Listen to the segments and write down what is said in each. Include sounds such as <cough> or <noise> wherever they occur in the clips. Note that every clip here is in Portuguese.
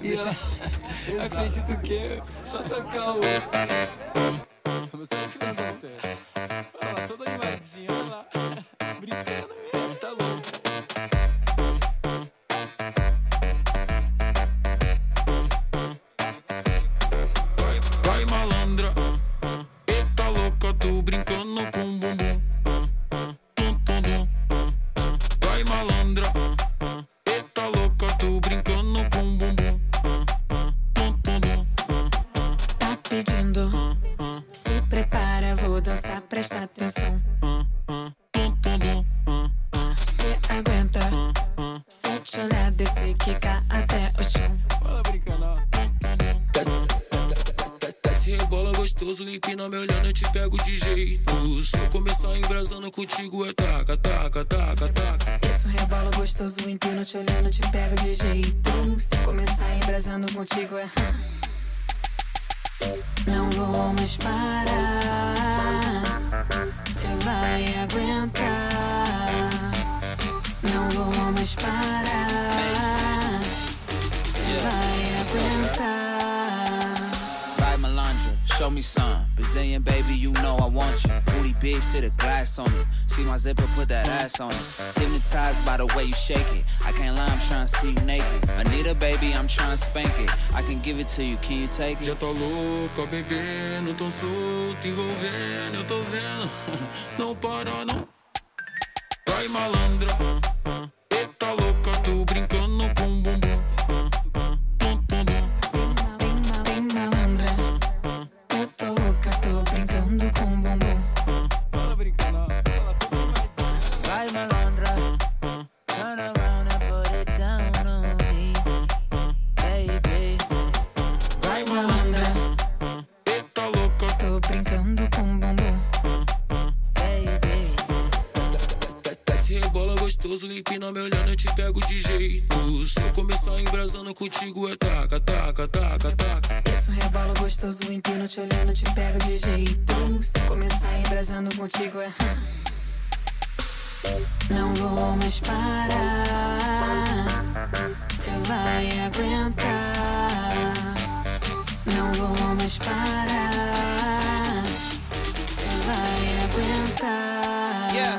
E ela, <laughs> acredito que só tocar o. Você vamos ter. Olha lá, toda animadinha, olha lá. Vou dançar, presta atenção. Cê aguenta, se eu te olhar, descer, quicar até o chão. Fala brincando. Desce rebola gostoso, empina me olhando, eu te pego de jeito. Se eu começar embrasando contigo, é taca, taca, taca, taca. Isso rebola gostoso, empino te olhando, te pego de jeito. Se começar embrasando contigo é. Não vou mais parar. Cê vai aguentar. Não vou mais parar. Cê vai aguentar. Vai malandra, show me some. Brazilian baby, you know I want you. Booty big, sit a glass on it. See my zipper, put that ass on it. Hypnotized by the way you shake it. I can't lie, I'm trying to see you naked. I need a baby, I'm trying to spank it. I can give it to you, can you take it? Já it? tá louca, bebendo, tão solto, envolvendo, eu tô vendo. <laughs> Não para, não. Vai malandra, Vai malandra, turn around and put it down on me, baby. Vai malandra, Eita louca, tô brincando com o bumbum. Baby, desce rebola gostoso, empina me olhando, eu te pego de jeito. Se eu começar embrasando contigo, é taca, taca, taca, taca. Isso rebola gostoso, empino te olhando, te pego de jeito. Se começar embrasando contigo é. Não vou mais parar. Cê vai aguentar. Não vou mais parar. Cê vai aguentar. Yeah.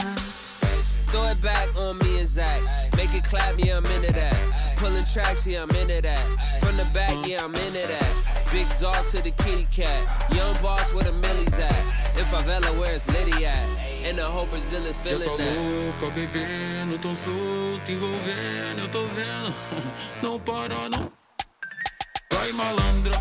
Throw it back on me and Zach. Make it clap, yeah, I'm into that. Pulling tracks, yeah, I'm into that. From the back, yeah, I'm into that. Big dog to the kitty cat. Young boss where the millies at. In favela, where's Liddy at? And the whole Brazilian Já feeling tá that. louca, bebendo, tão solto, envolvendo, eu tô vendo. <laughs> Não para, não. Vai malandra,